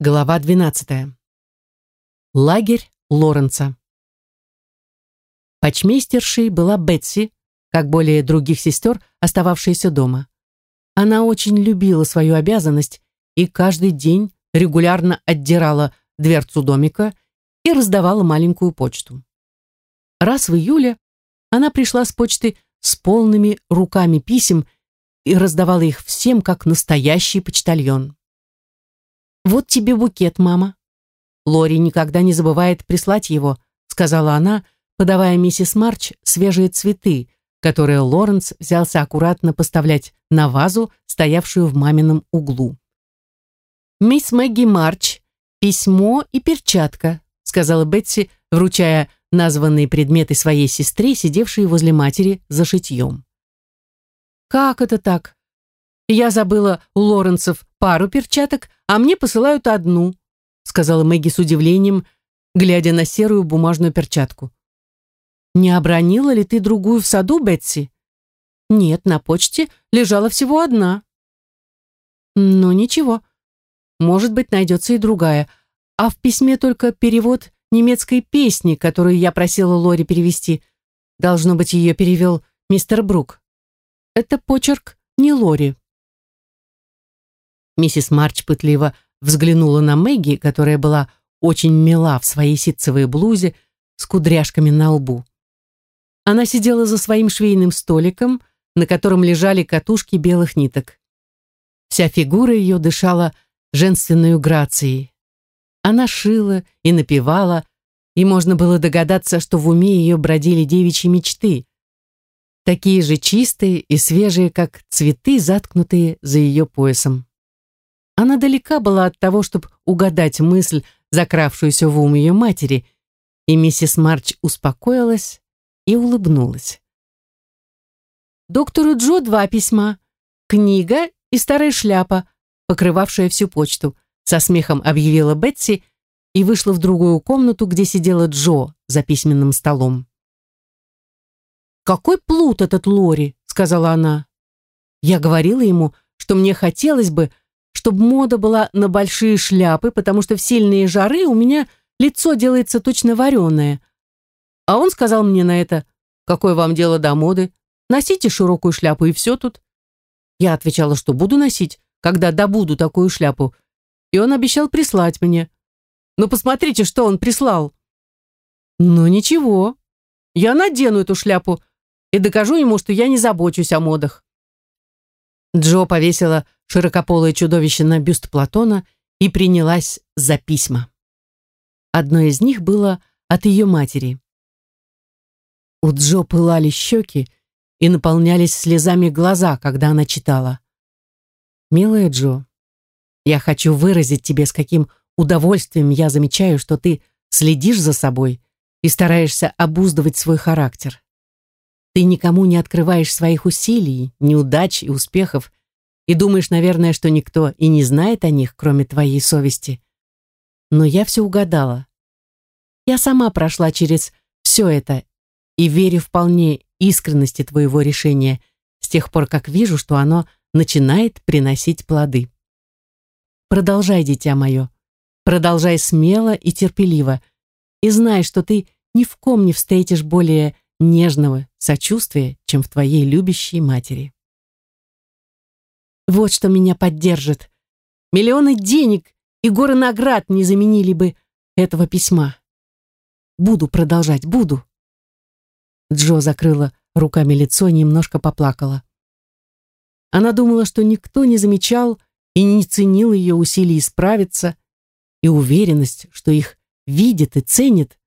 Глава 12. Лагерь Лоренца. Почмейстершей была Бетси, как более других сестер, остававшаяся дома. Она очень любила свою обязанность и каждый день регулярно отдирала дверцу домика и раздавала маленькую почту. Раз в июле она пришла с почты с полными руками писем и раздавала их всем, как настоящий почтальон. «Вот тебе букет, мама». Лори никогда не забывает прислать его, сказала она, подавая миссис Марч свежие цветы, которые Лоренс взялся аккуратно поставлять на вазу, стоявшую в мамином углу. «Мисс Мэгги Марч, письмо и перчатка», сказала Бетси, вручая названные предметы своей сестре, сидевшей возле матери за шитьем. «Как это так? Я забыла у Лоренцев пару перчаток, а мне посылают одну», сказала Мэгги с удивлением, глядя на серую бумажную перчатку. «Не обронила ли ты другую в саду, Бетси?» «Нет, на почте лежала всего одна». «Ну, ничего. Может быть, найдется и другая. А в письме только перевод немецкой песни, которую я просила Лори перевести. Должно быть, ее перевел мистер Брук. Это почерк не Лори». Миссис Марч пытливо взглянула на Мэгги, которая была очень мила в своей ситцевой блузе с кудряшками на лбу. Она сидела за своим швейным столиком, на котором лежали катушки белых ниток. Вся фигура ее дышала женственной грацией. Она шила и напевала, и можно было догадаться, что в уме ее бродили девичьи мечты, такие же чистые и свежие, как цветы, заткнутые за ее поясом. Она далека была от того, чтобы угадать мысль, закравшуюся в ум ее матери, и миссис Марч успокоилась и улыбнулась. Доктору Джо два письма, книга и старая шляпа, покрывавшая всю почту, со смехом объявила Бетси и вышла в другую комнату, где сидела Джо за письменным столом. «Какой плут этот Лори!» — сказала она. «Я говорила ему, что мне хотелось бы, чтобы мода была на большие шляпы, потому что в сильные жары у меня лицо делается точно вареное. А он сказал мне на это, какое вам дело до моды, носите широкую шляпу и все тут. Я отвечала, что буду носить, когда добуду такую шляпу, и он обещал прислать мне. Но посмотрите, что он прислал. Ну ничего, я надену эту шляпу и докажу ему, что я не забочусь о модах. Джо повесила широкополое чудовище на бюст Платона и принялась за письма. Одно из них было от ее матери. У Джо пылали щеки и наполнялись слезами глаза, когда она читала. «Милая Джо, я хочу выразить тебе, с каким удовольствием я замечаю, что ты следишь за собой и стараешься обуздывать свой характер. Ты никому не открываешь своих усилий, неудач и успехов, и думаешь, наверное, что никто и не знает о них, кроме твоей совести. Но я все угадала. Я сама прошла через все это и верю вполне искренности твоего решения с тех пор, как вижу, что оно начинает приносить плоды. Продолжай, дитя мое, продолжай смело и терпеливо, и знай, что ты ни в ком не встретишь более нежного сочувствия, чем в твоей любящей матери. Вот что меня поддержит. Миллионы денег и горы наград не заменили бы этого письма. Буду продолжать, буду. Джо закрыла руками лицо и немножко поплакала. Она думала, что никто не замечал и не ценил ее усилий исправиться, и уверенность, что их видит и ценит,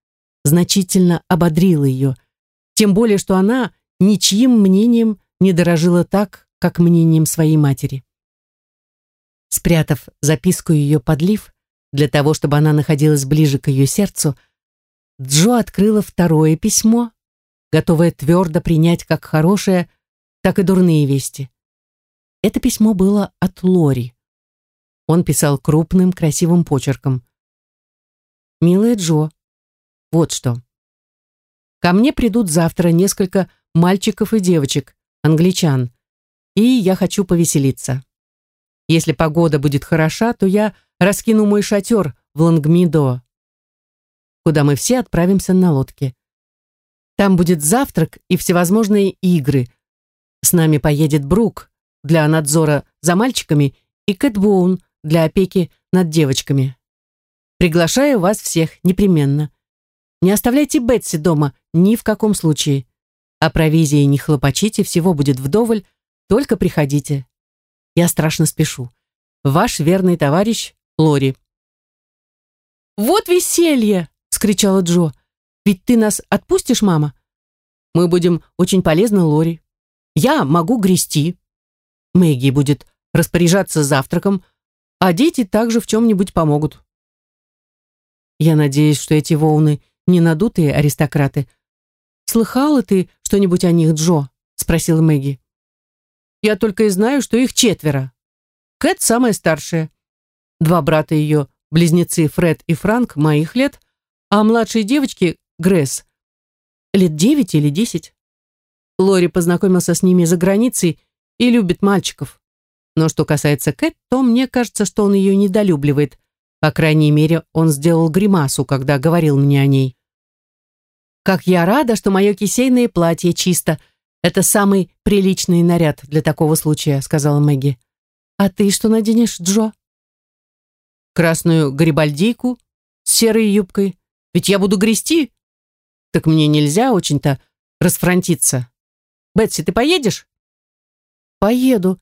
значительно ободрила ее, тем более, что она ничьим мнением не дорожила так, как мнением своей матери. Спрятав записку ее под лиф, для того, чтобы она находилась ближе к ее сердцу, Джо открыла второе письмо, готовая твердо принять как хорошее, так и дурные вести. Это письмо было от Лори. Он писал крупным, красивым почерком. «Милая Джо, вот что. Ко мне придут завтра несколько мальчиков и девочек, англичан, и я хочу повеселиться. Если погода будет хороша, то я раскину мой шатер в Лангмидо, куда мы все отправимся на лодке. Там будет завтрак и всевозможные игры. С нами поедет Брук для надзора за мальчиками и Кэтбоун для опеки над девочками. Приглашаю вас всех непременно. Не оставляйте Бетси дома ни в каком случае. О провизии не хлопочите, всего будет вдоволь, только приходите. Я страшно спешу. Ваш верный товарищ Лори. «Вот веселье!» — скричала Джо. «Ведь ты нас отпустишь, мама? Мы будем очень полезны Лори. Я могу грести. Мэгги будет распоряжаться завтраком, а дети также в чем-нибудь помогут. Я надеюсь, что эти волны не надутые аристократы. Слыхала ты что-нибудь о них, Джо? Спросила Мэгги. Я только и знаю, что их четверо. Кэт самая старшая. Два брата ее, близнецы Фред и Франк, моих лет, а младшие девочки, Гресс, лет девять или десять. Лори познакомился с ними за границей и любит мальчиков. Но что касается Кэт, то мне кажется, что он ее недолюбливает. По крайней мере, он сделал гримасу, когда говорил мне о ней. «Как я рада, что мое кисейное платье чисто. Это самый приличный наряд для такого случая», — сказала Мэгги. «А ты что наденешь, Джо?» «Красную гарибальдийку с серой юбкой. Ведь я буду грести. Так мне нельзя очень-то расфронтиться. Бетси, ты поедешь?» «Поеду,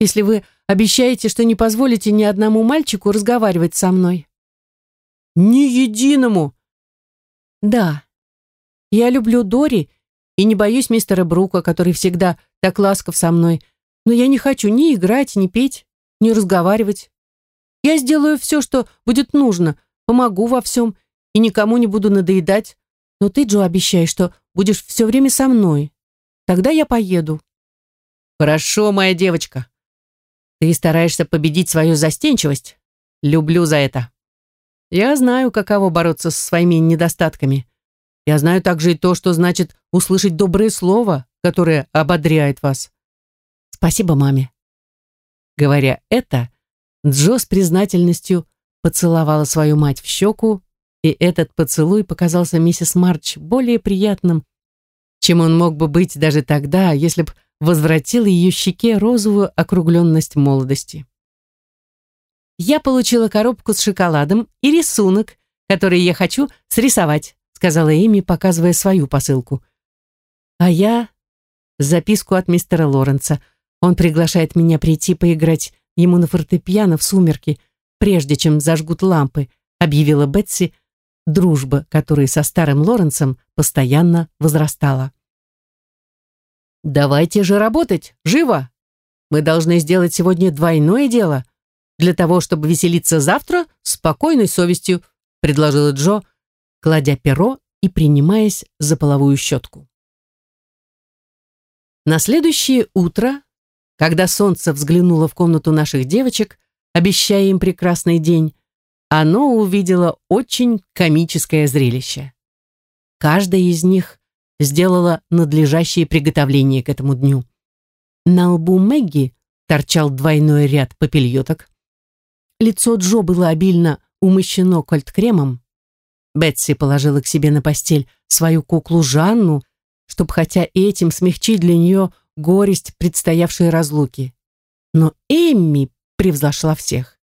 если вы обещаете, что не позволите ни одному мальчику разговаривать со мной». «Ни единому!» «Да. Я люблю Дори и не боюсь мистера Брука, который всегда так ласков со мной, но я не хочу ни играть, ни петь, ни разговаривать. Я сделаю все, что будет нужно, помогу во всем и никому не буду надоедать, но ты, Джо, обещай, что будешь все время со мной. Тогда я поеду». «Хорошо, моя девочка», ты стараешься победить свою застенчивость. Люблю за это. Я знаю, каково бороться со своими недостатками. Я знаю также и то, что значит услышать доброе слово, которое ободряет вас. Спасибо маме. Говоря это, Джо с признательностью поцеловала свою мать в щеку, и этот поцелуй показался миссис Марч более приятным, чем он мог бы быть даже тогда, если бы возвратил ее щеке розовую округленность молодости. «Я получила коробку с шоколадом и рисунок, который я хочу срисовать», сказала Эми, показывая свою посылку. «А я...» Записку от мистера Лоренца. Он приглашает меня прийти поиграть ему на фортепиано в сумерки, прежде чем зажгут лампы, объявила Бетси, дружба, которой со старым Лоренцем постоянно возрастала. «Давайте же работать! Живо! Мы должны сделать сегодня двойное дело. Для того, чтобы веселиться завтра с спокойной совестью», предложила Джо, кладя перо и принимаясь за половую щетку. На следующее утро, когда солнце взглянуло в комнату наших девочек, обещая им прекрасный день, оно увидело очень комическое зрелище. Каждая из них сделала надлежащие приготовления к этому дню. На лбу Мэгги торчал двойной ряд попельоток. Лицо Джо было обильно умощено кольт-кремом. Бетси положила к себе на постель свою куклу Жанну, чтобы хотя этим смягчить для нее горесть предстоявшей разлуки. Но Эмми превзошла всех.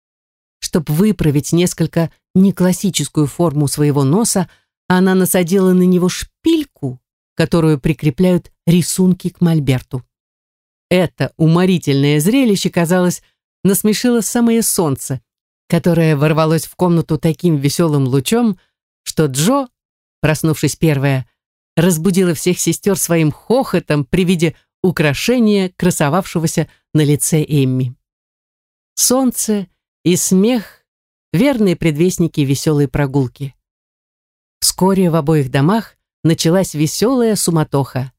Чтобы выправить несколько неклассическую форму своего носа, она насадила на него шпильку, которую прикрепляют рисунки к мольберту. Это уморительное зрелище, казалось, насмешило самое солнце, которое ворвалось в комнату таким веселым лучом, что Джо, проснувшись первая, разбудила всех сестер своим хохотом при виде украшения, красовавшегося на лице Эмми. Солнце и смех — верные предвестники веселой прогулки. Вскоре в обоих домах началась веселая суматоха.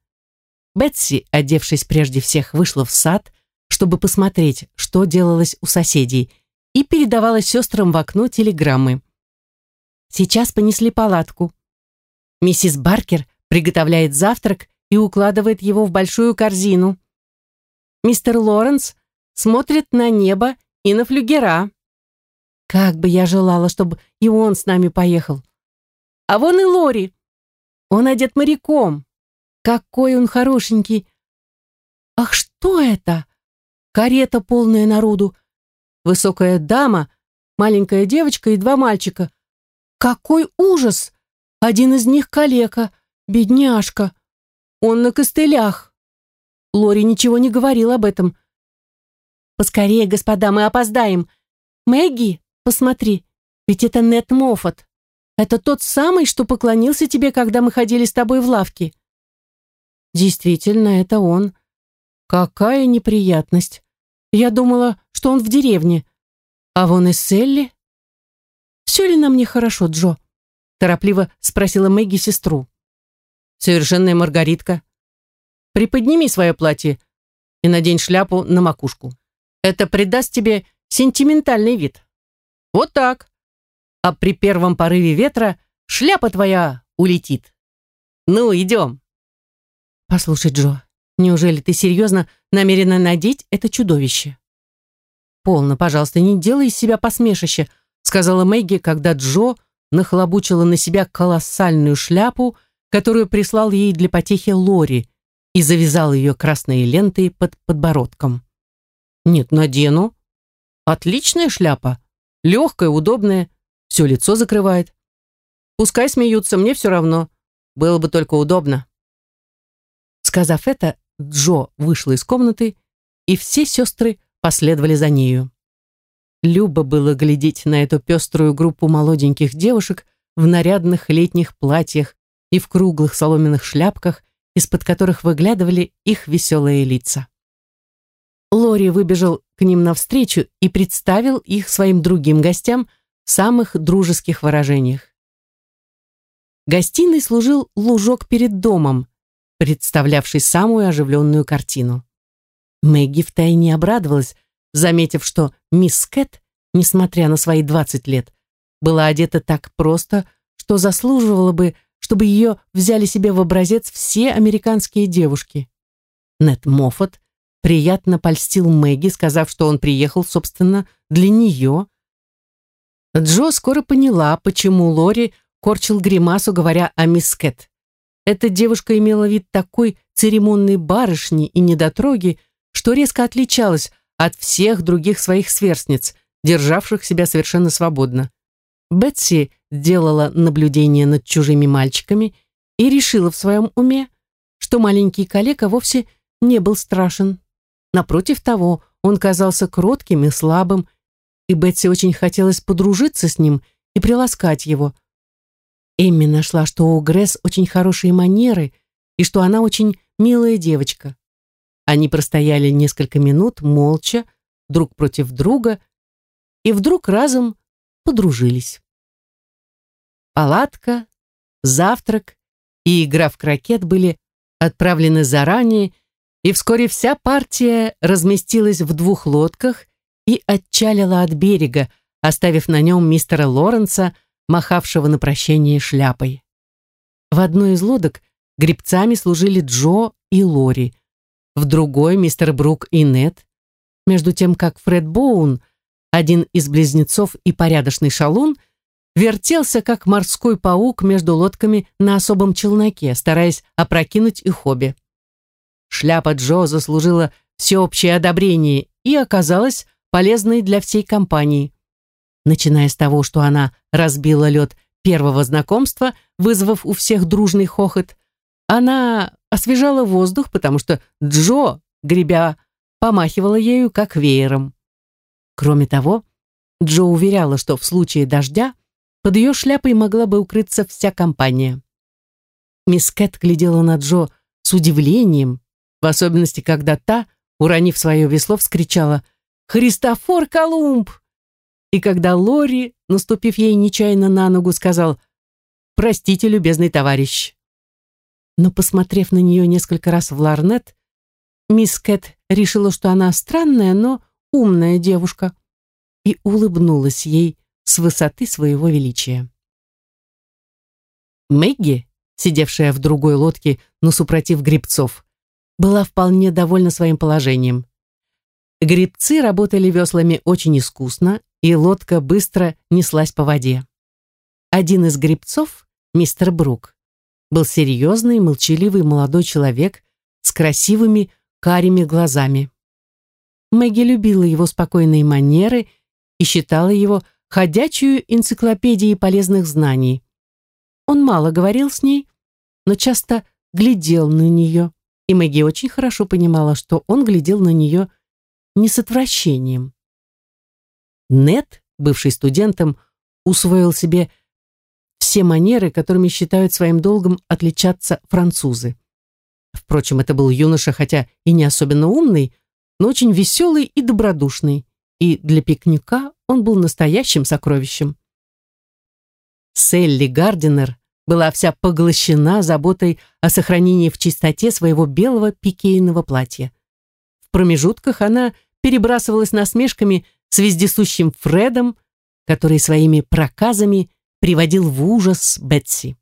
Бетси, одевшись прежде всех, вышла в сад, чтобы посмотреть, что делалось у соседей, и передавала сестрам в окно телеграммы. Сейчас понесли палатку. Миссис Баркер приготовляет завтрак и укладывает его в большую корзину. Мистер Лоренс смотрит на небо и на флюгера. Как бы я желала, чтобы и он с нами поехал. А вон и Лори. Он одет моряком. Какой он хорошенький. Ах, что это? Карета полная народу. Высокая дама, маленькая девочка и два мальчика. Какой ужас! Один из них калека, бедняжка. Он на костылях. Лори ничего не говорил об этом. Поскорее, господа, мы опоздаем. Мэгги, посмотри, ведь это Нет Моффат. Это тот самый, что поклонился тебе, когда мы ходили с тобой в лавке. Действительно, это он. Какая неприятность. Я думала, что он в деревне. А вон и Селли. Все ли нам нехорошо, Джо? Торопливо спросила Мэгги сестру. Совершенная Маргаритка. Приподними свое платье и надень шляпу на макушку. Это придаст тебе сентиментальный вид. Вот так. А при первом порыве ветра шляпа твоя улетит. Ну, идем. Послушай, Джо, неужели ты серьезно намерена надеть это чудовище? Полно, пожалуйста, не делай из себя посмешище, сказала Мэгги, когда Джо нахлобучила на себя колоссальную шляпу, которую прислал ей для потехи Лори, и завязал ее красной лентой под подбородком. Нет, надену. Отличная шляпа. Легкая, удобная. Все лицо закрывает. Пускай смеются, мне все равно. Было бы только удобно. Сказав это, Джо вышла из комнаты, и все сестры последовали за нею. Любо было глядеть на эту пеструю группу молоденьких девушек в нарядных летних платьях и в круглых соломенных шляпках, из-под которых выглядывали их веселые лица. Лори выбежал к ним навстречу и представил их своим другим гостям в самых дружеских выражениях. Гостиной служил лужок перед домом, представлявший самую оживленную картину. Мэгги втайне обрадовалась, заметив, что мисс Кэт, несмотря на свои 20 лет, была одета так просто, что заслуживала бы, чтобы ее взяли себе в образец все американские девушки. Нет Моффат приятно польстил Мэгги, сказав, что он приехал, собственно, для нее. Джо скоро поняла, почему Лори корчил гримасу, говоря о мисс Кэт. Эта девушка имела вид такой церемонной барышни и недотроги, что резко отличалась от всех других своих сверстниц, державших себя совершенно свободно. Бетси делала наблюдение над чужими мальчиками и решила в своем уме, что маленький калека вовсе не был страшен. Напротив того, он казался кротким и слабым, и Бетси очень хотелось подружиться с ним и приласкать его. Эмми нашла, что у Гресс очень хорошие манеры и что она очень милая девочка. Они простояли несколько минут молча, друг против друга, и вдруг разом подружились. Палатка, завтрак и игра в крокет были отправлены заранее и вскоре вся партия разместилась в двух лодках и отчалила от берега, оставив на нем мистера Лоренса, махавшего на прощение шляпой. В одной из лодок гребцами служили Джо и Лори, в другой мистер Брук и Нет, между тем как Фред Боун, один из близнецов и порядочный шалун, вертелся как морской паук между лодками на особом челноке, стараясь опрокинуть их обе. Шляпа Джо заслужила всеобщее одобрение и оказалась полезной для всей компании. Начиная с того, что она разбила лед первого знакомства, вызвав у всех дружный хохот, она освежала воздух, потому что Джо, гребя, помахивала ею как веером. Кроме того, Джо уверяла, что в случае дождя под ее шляпой могла бы укрыться вся компания. Мисс Кэт глядела на Джо с удивлением, в особенности, когда та, уронив свое весло, вскричала «Христофор Колумб!» И когда Лори, наступив ей нечаянно на ногу, сказал «Простите, любезный товарищ». Но, посмотрев на нее несколько раз в ларнет, мисс Кэт решила, что она странная, но умная девушка, и улыбнулась ей с высоты своего величия. Мэгги, сидевшая в другой лодке, но супротив грибцов, была вполне довольна своим положением. Гребцы работали веслами очень искусно и лодка быстро неслась по воде. Один из гребцов, мистер Брук, был серьезный, молчаливый молодой человек с красивыми карими глазами. Мэгги любила его спокойные манеры и считала его ходячую энциклопедией полезных знаний. Он мало говорил с ней, но часто глядел на нее, и Мэгги очень хорошо понимала, что он глядел на нее не с отвращением. Нет, бывший студентом, усвоил себе все манеры, которыми считают своим долгом отличаться французы. Впрочем, это был юноша, хотя и не особенно умный, но очень веселый и добродушный, и для пикника он был настоящим сокровищем. Селли Гардинер была вся поглощена заботой о сохранении в чистоте своего белого пикейного платья. В промежутках она перебрасывалась насмешками с вездесущим Фредом, который своими проказами приводил в ужас Бетси.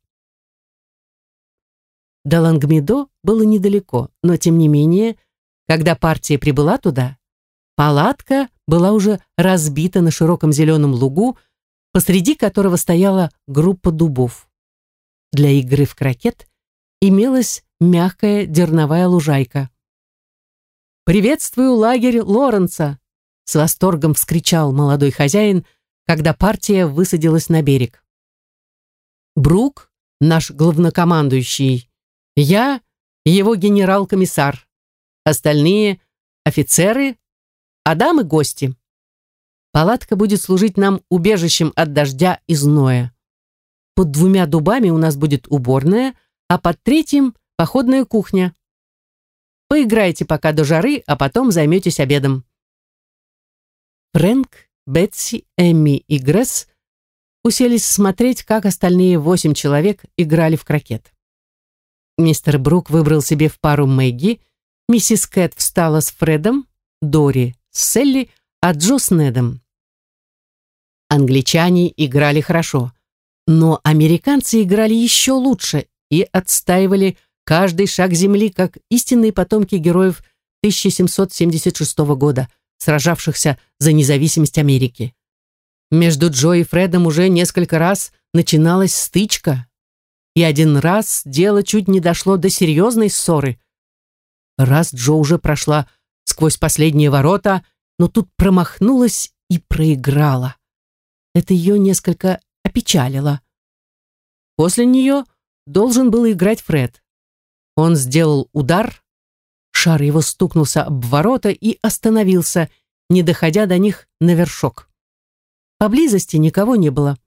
До Лангмедо было недалеко, но тем не менее, когда партия прибыла туда, палатка была уже разбита на широком зеленом лугу, посреди которого стояла группа дубов. Для игры в крокет имелась мягкая дерновая лужайка. «Приветствую лагерь Лоренца!» с восторгом вскричал молодой хозяин, когда партия высадилась на берег. Брук, наш главнокомандующий, я его генерал-комиссар, остальные офицеры, а дамы гости. Палатка будет служить нам убежищем от дождя и зноя. Под двумя дубами у нас будет уборная, а под третьим – походная кухня. Поиграйте пока до жары, а потом займетесь обедом. Фрэнк, Бетси, Эмми и Гресс уселись смотреть, как остальные восемь человек играли в крокет. Мистер Брук выбрал себе в пару Мэгги, миссис Кэт встала с Фредом, Дори с Селли, а Джо с Недом. Англичане играли хорошо, но американцы играли еще лучше и отстаивали каждый шаг земли как истинные потомки героев 1776 года – сражавшихся за независимость Америки. Между Джо и Фредом уже несколько раз начиналась стычка, и один раз дело чуть не дошло до серьезной ссоры. Раз Джо уже прошла сквозь последние ворота, но тут промахнулась и проиграла. Это ее несколько опечалило. После нее должен был играть Фред. Он сделал удар, Шар его стукнулся об ворота и остановился, не доходя до них на вершок. Поблизости никого не было.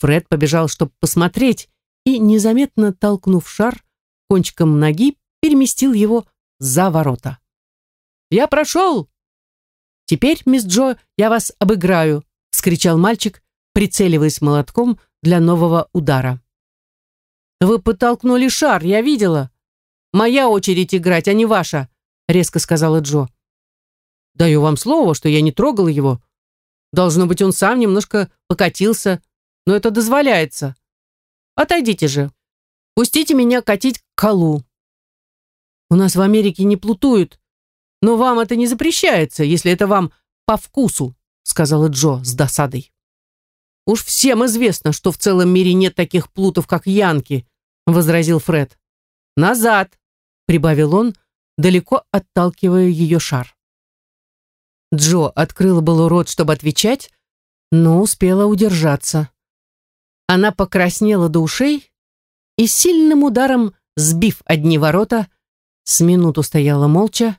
Фред побежал, чтобы посмотреть, и, незаметно толкнув шар, кончиком ноги переместил его за ворота. «Я прошел!» «Теперь, мисс Джо, я вас обыграю!» — вскричал мальчик, прицеливаясь молотком для нового удара. «Вы подтолкнули шар, я видела!» Моя очередь играть, а не ваша», — резко сказала Джо. «Даю вам слово, что я не трогал его. Должно быть, он сам немножко покатился, но это дозволяется. Отойдите же. Пустите меня катить к колу. У нас в Америке не плутуют, но вам это не запрещается, если это вам по вкусу», — сказала Джо с досадой. «Уж всем известно, что в целом мире нет таких плутов, как янки», — возразил Фред. «Назад! прибавил он, далеко отталкивая ее шар. Джо открыла было рот, чтобы отвечать, но успела удержаться. Она покраснела до ушей и сильным ударом, сбив одни ворота, с минуту стояла молча,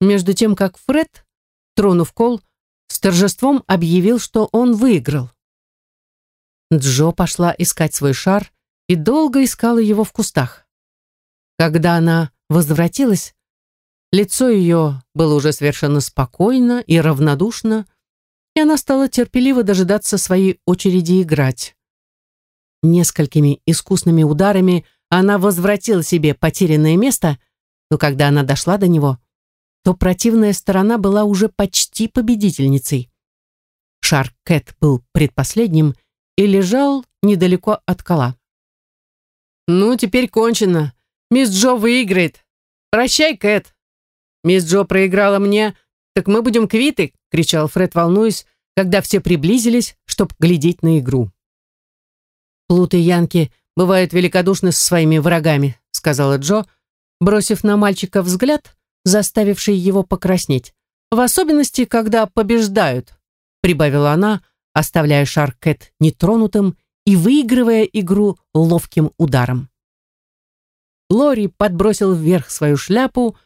между тем как Фред, тронув кол, с торжеством объявил, что он выиграл. Джо пошла искать свой шар и долго искала его в кустах. Когда она возвратилась, лицо ее было уже совершенно спокойно и равнодушно, и она стала терпеливо дожидаться своей очереди играть. Несколькими искусными ударами она возвратила себе потерянное место, но когда она дошла до него, то противная сторона была уже почти победительницей. Шар Кэт был предпоследним и лежал недалеко от кола. «Ну, теперь кончено», Мисс Джо выиграет. Прощай, Кэт. Мисс Джо проиграла мне, так мы будем квиты, кричал Фред, волнуясь, когда все приблизились, чтобы глядеть на игру. «Плуты Янки бывают великодушны со своими врагами», сказала Джо, бросив на мальчика взгляд, заставивший его покраснеть. «В особенности, когда побеждают», прибавила она, оставляя шар Кэт нетронутым и выигрывая игру ловким ударом. Лори подбросил вверх свою шляпу,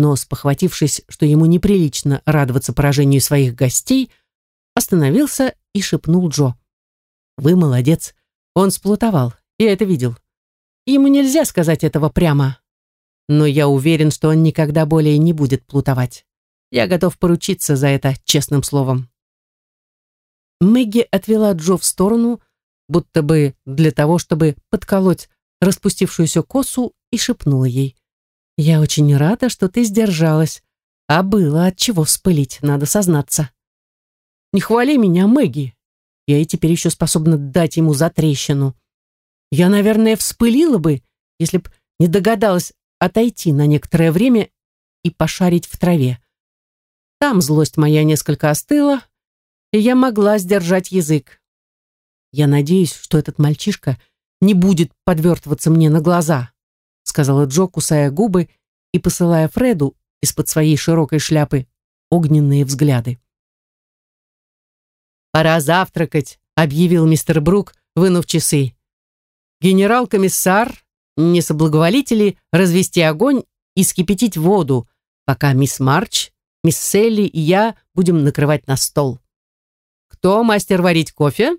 но, спохватившись, что ему неприлично радоваться поражению своих гостей, остановился и шепнул Джо. «Вы молодец. Он сплутовал. Я это видел. Ему нельзя сказать этого прямо. Но я уверен, что он никогда более не будет плутовать. Я готов поручиться за это честным словом». Мэгги отвела Джо в сторону, будто бы для того, чтобы подколоть распустившуюся косу и шепнула ей. «Я очень рада, что ты сдержалась, а было от чего вспылить, надо сознаться». «Не хвали меня, Мэгги. Я и теперь еще способна дать ему за трещину. Я, наверное, вспылила бы, если б не догадалась отойти на некоторое время и пошарить в траве. Там злость моя несколько остыла, и я могла сдержать язык. Я надеюсь, что этот мальчишка не будет подвертываться мне на глаза, сказала Джо, кусая губы и посылая Фреду из-под своей широкой шляпы огненные взгляды. «Пора завтракать», — объявил мистер Брук, вынув часы. «Генерал-комиссар, не соблаговолите ли развести огонь и скипятить воду, пока мисс Марч, мисс Селли и я будем накрывать на стол?» «Кто мастер варить кофе?»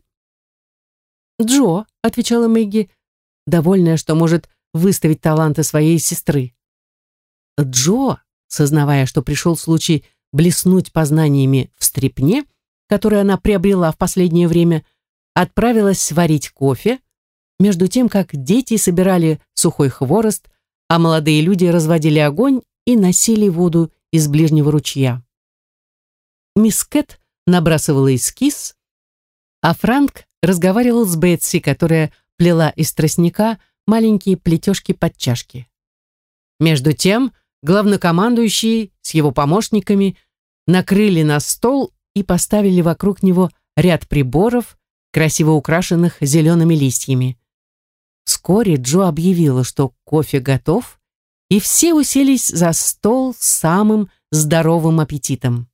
«Джо», — отвечала Мэгги, довольная, что может выставить таланты своей сестры. Джо, сознавая, что пришел случай блеснуть познаниями в стрепне, который она приобрела в последнее время, отправилась варить кофе, между тем, как дети собирали сухой хворост, а молодые люди разводили огонь и носили воду из ближнего ручья. Мисс Кэт набрасывала эскиз, а Франк разговаривал с Бетси, которая плела из тростника маленькие плетежки под чашки. Между тем, главнокомандующий с его помощниками накрыли на стол и поставили вокруг него ряд приборов, красиво украшенных зелеными листьями. Вскоре Джо объявила, что кофе готов, и все уселись за стол с самым здоровым аппетитом.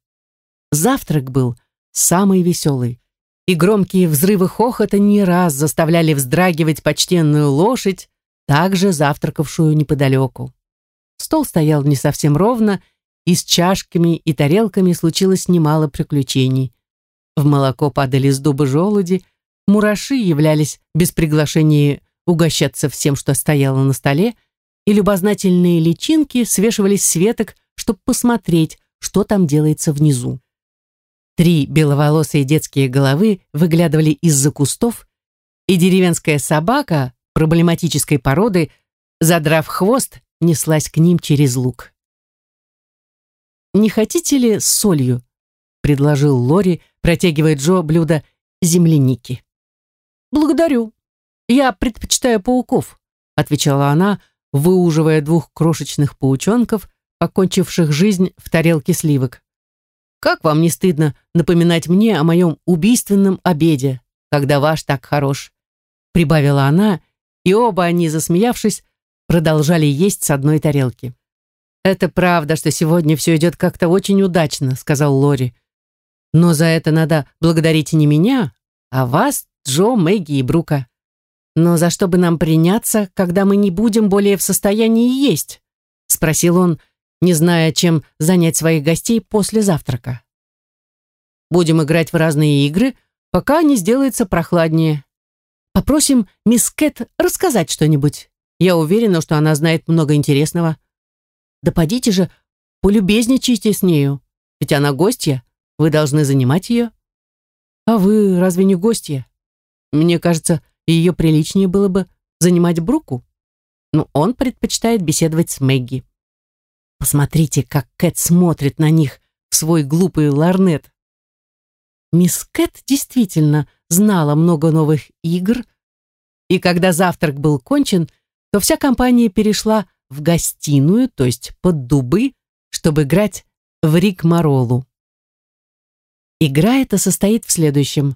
Завтрак был самый веселый и громкие взрывы хохота не раз заставляли вздрагивать почтенную лошадь, также завтракавшую неподалеку. Стол стоял не совсем ровно, и с чашками и тарелками случилось немало приключений. В молоко падали с дуба желуди, мураши являлись без приглашения угощаться всем, что стояло на столе, и любознательные личинки свешивались с веток, чтобы посмотреть, что там делается внизу. Три беловолосые детские головы выглядывали из-за кустов, и деревенская собака проблематической породы, задрав хвост, неслась к ним через луг. «Не хотите ли с солью?» — предложил Лори, протягивая Джо блюдо земляники. «Благодарю. Я предпочитаю пауков», — отвечала она, выуживая двух крошечных паучонков, покончивших жизнь в тарелке сливок. Как вам не стыдно напоминать мне о моем убийственном обеде, когда ваш так хорош?» Прибавила она, и оба они, засмеявшись, продолжали есть с одной тарелки. «Это правда, что сегодня все идет как-то очень удачно», сказал Лори. «Но за это надо благодарить не меня, а вас, Джо, Мэгги и Брука. Но за что бы нам приняться, когда мы не будем более в состоянии есть?» спросил он, не зная, чем занять своих гостей после завтрака. Будем играть в разные игры, пока не сделается прохладнее. Попросим мисс Кэт рассказать что-нибудь. Я уверена, что она знает много интересного. Да подите же, полюбезничайте с нею. Ведь она гостья, вы должны занимать ее. А вы разве не гостья? Мне кажется, ее приличнее было бы занимать Бруку. Но он предпочитает беседовать с Мэгги. Посмотрите, как Кэт смотрит на них в свой глупый ларнет. Мисс Кэт действительно знала много новых игр, и когда завтрак был кончен, то вся компания перешла в гостиную, то есть под дубы, чтобы играть в Рик Маролу. Игра эта состоит в следующем.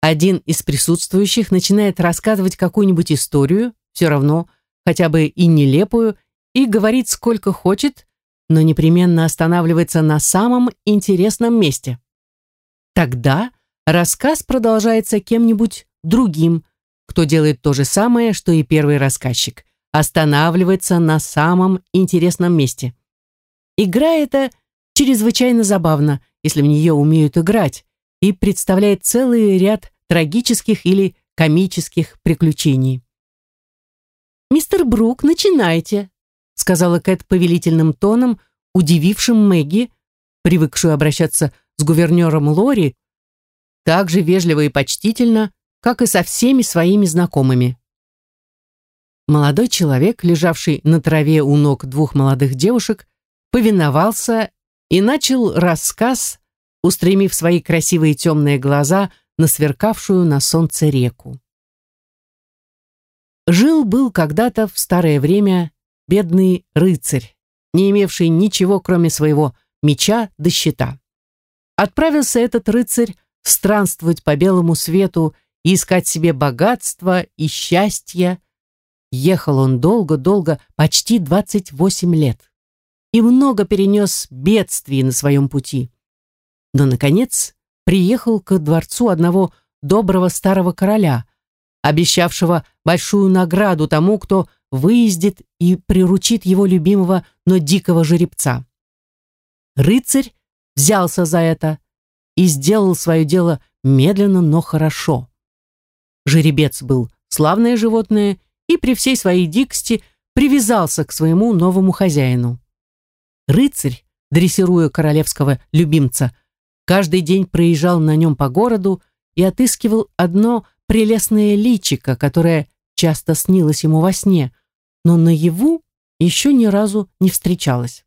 Один из присутствующих начинает рассказывать какую-нибудь историю, все равно, хотя бы и нелепую, и говорит сколько хочет, но непременно останавливается на самом интересном месте. Тогда рассказ продолжается кем-нибудь другим, кто делает то же самое, что и первый рассказчик, останавливается на самом интересном месте. Игра эта чрезвычайно забавна, если в нее умеют играть, и представляет целый ряд трагических или комических приключений. «Мистер Брук, начинайте», сказала Кэт повелительным тоном, удивившим Мэгги, привыкшую обращаться с гувернером Лори, так же вежливо и почтительно, как и со всеми своими знакомыми. Молодой человек, лежавший на траве у ног двух молодых девушек, повиновался и начал рассказ, устремив свои красивые темные глаза на сверкавшую на солнце реку. Жил-был когда-то в старое время бедный рыцарь, не имевший ничего, кроме своего меча до щита. Отправился этот рыцарь странствовать по белому свету и искать себе богатства и счастья. Ехал он долго-долго, почти 28 лет, и много перенес бедствий на своем пути. Но, наконец, приехал к дворцу одного доброго старого короля, обещавшего большую награду тому, кто выездит и приручит его любимого, но дикого жеребца. Рыцарь взялся за это и сделал свое дело медленно, но хорошо. Жеребец был славное животное и при всей своей дикости привязался к своему новому хозяину. Рыцарь, дрессируя королевского любимца, каждый день проезжал на нем по городу и отыскивал одно прелестное личико, которое часто снилось ему во сне, но наяву еще ни разу не встречалась.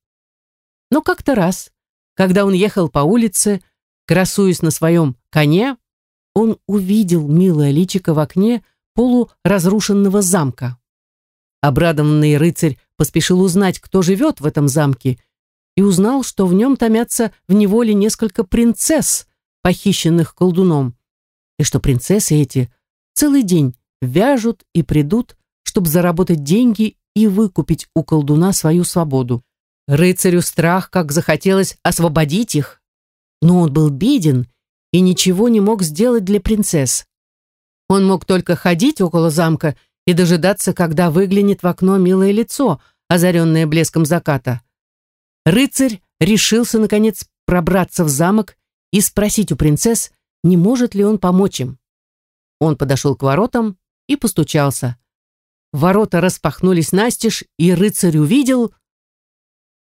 Но как-то раз, когда он ехал по улице, красуясь на своем коне, он увидел милое личико в окне полуразрушенного замка. Обрадованный рыцарь поспешил узнать, кто живет в этом замке, и узнал, что в нем томятся в неволе несколько принцесс, похищенных колдуном, и что принцессы эти целый день вяжут и придут чтобы заработать деньги и выкупить у колдуна свою свободу. Рыцарю страх, как захотелось освободить их. Но он был беден и ничего не мог сделать для принцесс. Он мог только ходить около замка и дожидаться, когда выглянет в окно милое лицо, озаренное блеском заката. Рыцарь решился, наконец, пробраться в замок и спросить у принцесс, не может ли он помочь им. Он подошел к воротам и постучался. Ворота распахнулись настежь, и рыцарь увидел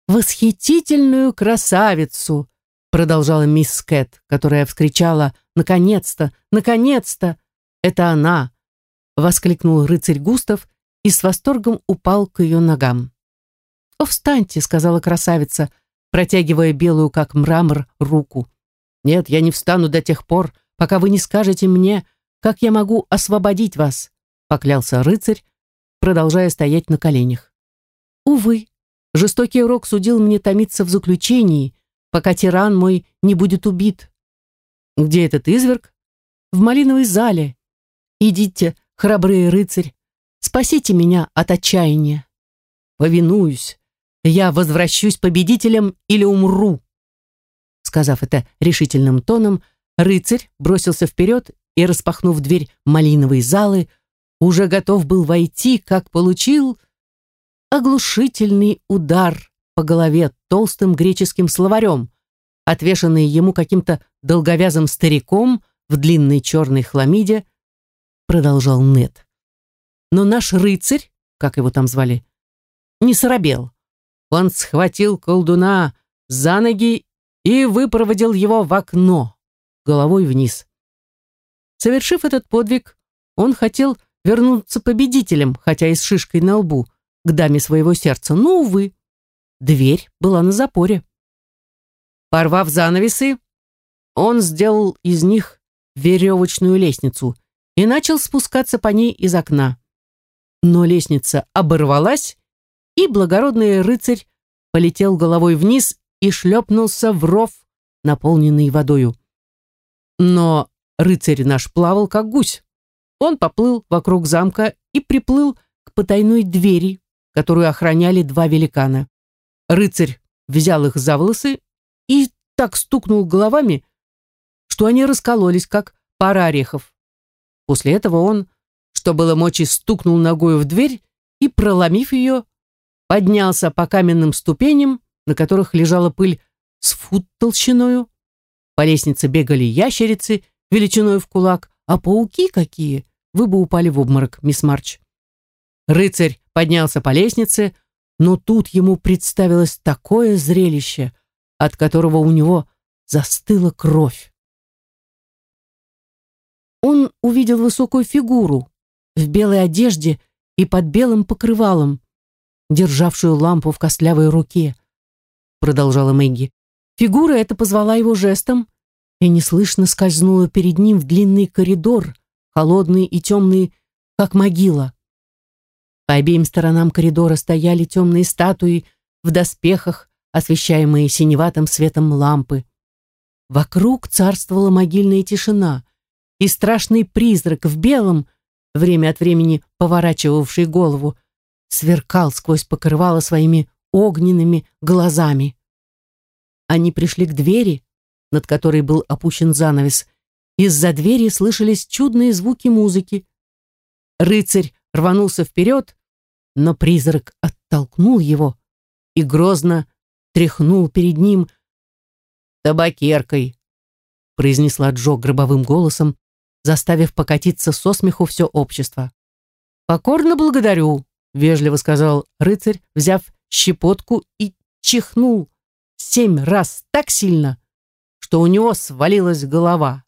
восхитительную красавицу, продолжала мисс Кэт, которая вскричала «Наконец-то! Наконец-то! Это она!» воскликнул рыцарь Густав и с восторгом упал к ее ногам. «О, встаньте!» — сказала красавица, протягивая белую, как мрамор, руку. «Нет, я не встану до тех пор, пока вы не скажете мне, как я могу освободить вас», — поклялся рыцарь, продолжая стоять на коленях. Увы, жестокий урок судил мне томиться в заключении, пока тиран мой не будет убит. Где этот изверг? В малиновой зале. Идите, храбрый рыцарь, спасите меня от отчаяния. Повинуюсь. Я возвращусь победителем или умру. Сказав это решительным тоном, рыцарь бросился вперед и, распахнув дверь малиновой залы, уже готов был войти, как получил оглушительный удар по голове толстым греческим словарем, отвешенный ему каким-то долговязым стариком в длинной черной хламиде, продолжал Нет. Но наш рыцарь, как его там звали, не соробел. Он схватил колдуна за ноги и выпроводил его в окно, головой вниз. Совершив этот подвиг, он хотел вернуться победителем, хотя и с шишкой на лбу, к даме своего сердца. Но, увы, дверь была на запоре. Порвав занавесы, он сделал из них веревочную лестницу и начал спускаться по ней из окна. Но лестница оборвалась, и благородный рыцарь полетел головой вниз и шлепнулся в ров, наполненный водою. Но рыцарь наш плавал, как гусь. Он поплыл вокруг замка и приплыл к потайной двери, которую охраняли два великана. Рыцарь взял их за волосы и так стукнул головами, что они раскололись, как пара орехов. После этого он, что было мочи, стукнул ногою в дверь и, проломив ее, поднялся по каменным ступеням, на которых лежала пыль с фут толщиною. По лестнице бегали ящерицы величиной в кулак, а пауки какие! Вы бы упали в обморок, мисс Марч. Рыцарь поднялся по лестнице, но тут ему представилось такое зрелище, от которого у него застыла кровь. Он увидел высокую фигуру в белой одежде и под белым покрывалом, державшую лампу в костлявой руке, продолжала Мэгги. Фигура эта позвала его жестом и неслышно скользнула перед ним в длинный коридор, холодный и темный, как могила. По обеим сторонам коридора стояли темные статуи в доспехах, освещаемые синеватым светом лампы. Вокруг царствовала могильная тишина, и страшный призрак в белом, время от времени поворачивавший голову, сверкал сквозь покрывало своими огненными глазами. Они пришли к двери, над которой был опущен занавес. Из-за двери слышались чудные звуки музыки. Рыцарь рванулся вперед, но призрак оттолкнул его и грозно тряхнул перед ним табакеркой, произнесла Джо гробовым голосом, заставив покатиться со смеху все общество. «Покорно благодарю», — вежливо сказал рыцарь, взяв щепотку и чихнул семь раз так сильно, что у него свалилась голова.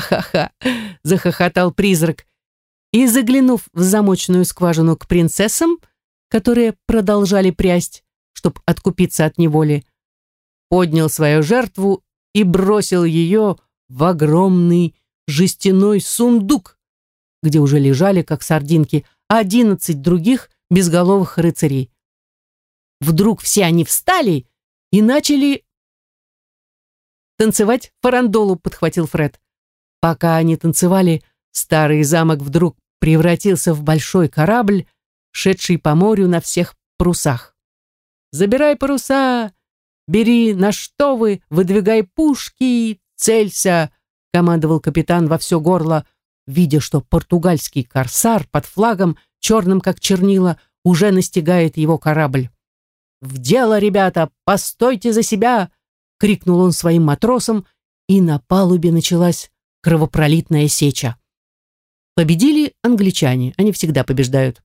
«Ха-ха-ха!» — захохотал призрак и, заглянув в замочную скважину к принцессам, которые продолжали прясть, чтобы откупиться от неволи, поднял свою жертву и бросил ее в огромный жестяной сундук, где уже лежали, как сардинки, одиннадцать других безголовых рыцарей. Вдруг все они встали и начали танцевать фарандолу, подхватил Фред. Пока они танцевали, старый замок вдруг превратился в большой корабль, шедший по морю на всех парусах. «Забирай паруса! Бери на что вы, выдвигай пушки, целься!» командовал капитан во все горло, видя, что португальский корсар под флагом, черным как чернила, уже настигает его корабль. «В дело, ребята! Постойте за себя!» — крикнул он своим матросам, и на палубе началась кровопролитная сеча. Победили англичане, они всегда побеждают.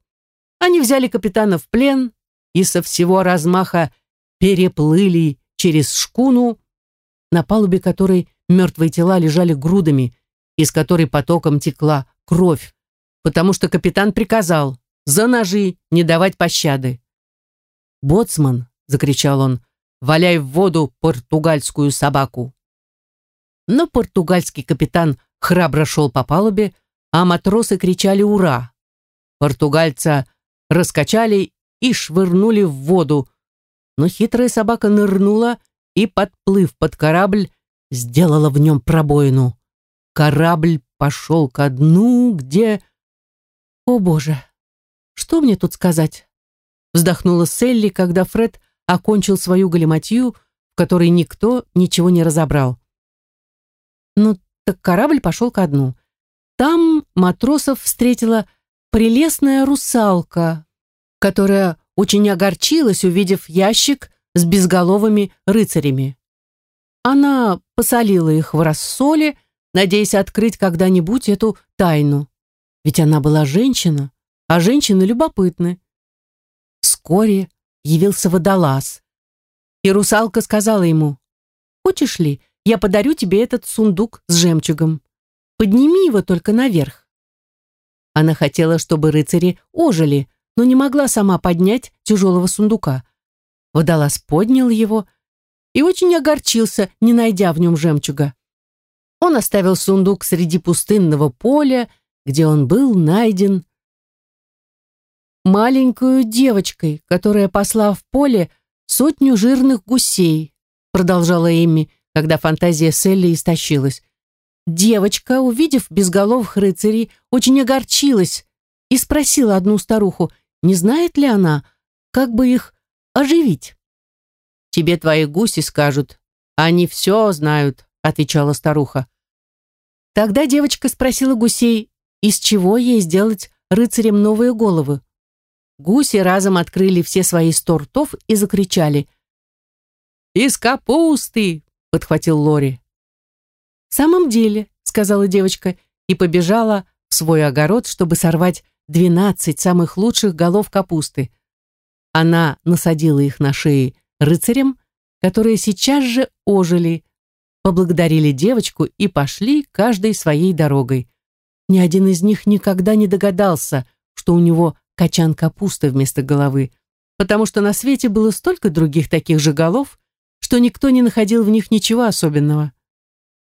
Они взяли капитана в плен и со всего размаха переплыли через шкуну, на палубе которой мертвые тела лежали грудами, из которой потоком текла кровь, потому что капитан приказал за ножи не давать пощады. «Боцман!» — закричал он, — «валяй в воду португальскую собаку!» Но португальский капитан храбро шел по палубе, а матросы кричали «Ура!». Португальца раскачали и швырнули в воду, но хитрая собака нырнула и, подплыв под корабль, сделала в нем пробоину. Корабль пошел ко дну, где... О, Боже, что мне тут сказать? Вздохнула Селли, когда Фред окончил свою галиматью, в которой никто ничего не разобрал. Ну, так корабль пошел ко дну. Там матросов встретила прелестная русалка, которая очень огорчилась, увидев ящик с безголовыми рыцарями. Она посолила их в рассоле, надеясь открыть когда-нибудь эту тайну. Ведь она была женщина, а женщины любопытны. Вскоре явился водолаз. И русалка сказала ему, «Хочешь ли, я подарю тебе этот сундук с жемчугом? Подними его только наверх». Она хотела, чтобы рыцари ожили, но не могла сама поднять тяжелого сундука. Водолаз поднял его и очень огорчился, не найдя в нем жемчуга. Он оставил сундук среди пустынного поля, где он был найден маленькую девочкой, которая посла в поле сотню жирных гусей, продолжала Эмми, когда фантазия Селли истощилась. Девочка, увидев безголовых рыцарей, очень огорчилась и спросила одну старуху, не знает ли она, как бы их оживить. «Тебе твои гуси скажут, они все знают», — отвечала старуха. Тогда девочка спросила гусей, из чего ей сделать рыцарям новые головы. Гуси разом открыли все свои сто ртов и закричали. «Из капусты!» — подхватил Лори. «В самом деле», — сказала девочка и побежала в свой огород, чтобы сорвать двенадцать самых лучших голов капусты. Она насадила их на шеи рыцарям, которые сейчас же ожили, поблагодарили девочку и пошли каждой своей дорогой. Ни один из них никогда не догадался, что у него качан капусты вместо головы, потому что на свете было столько других таких же голов, что никто не находил в них ничего особенного.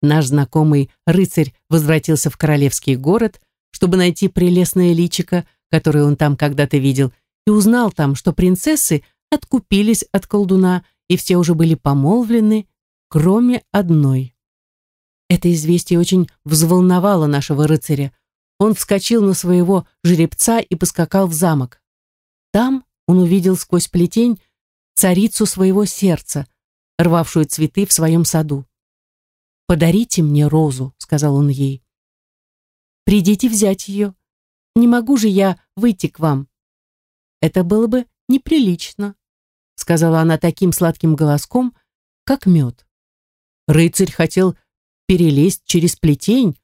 Наш знакомый рыцарь возвратился в королевский город, чтобы найти прелестное личико, которое он там когда-то видел, и узнал там, что принцессы откупились от колдуна, и все уже были помолвлены, кроме одной. Это известие очень взволновало нашего рыцаря. Он вскочил на своего жеребца и поскакал в замок. Там он увидел сквозь плетень царицу своего сердца, рвавшую цветы в своем саду. «Подарите мне розу», — сказал он ей. «Придите взять ее. Не могу же я выйти к вам». «Это было бы неприлично», — сказала она таким сладким голоском, как мед. Рыцарь хотел перелезть через плетень,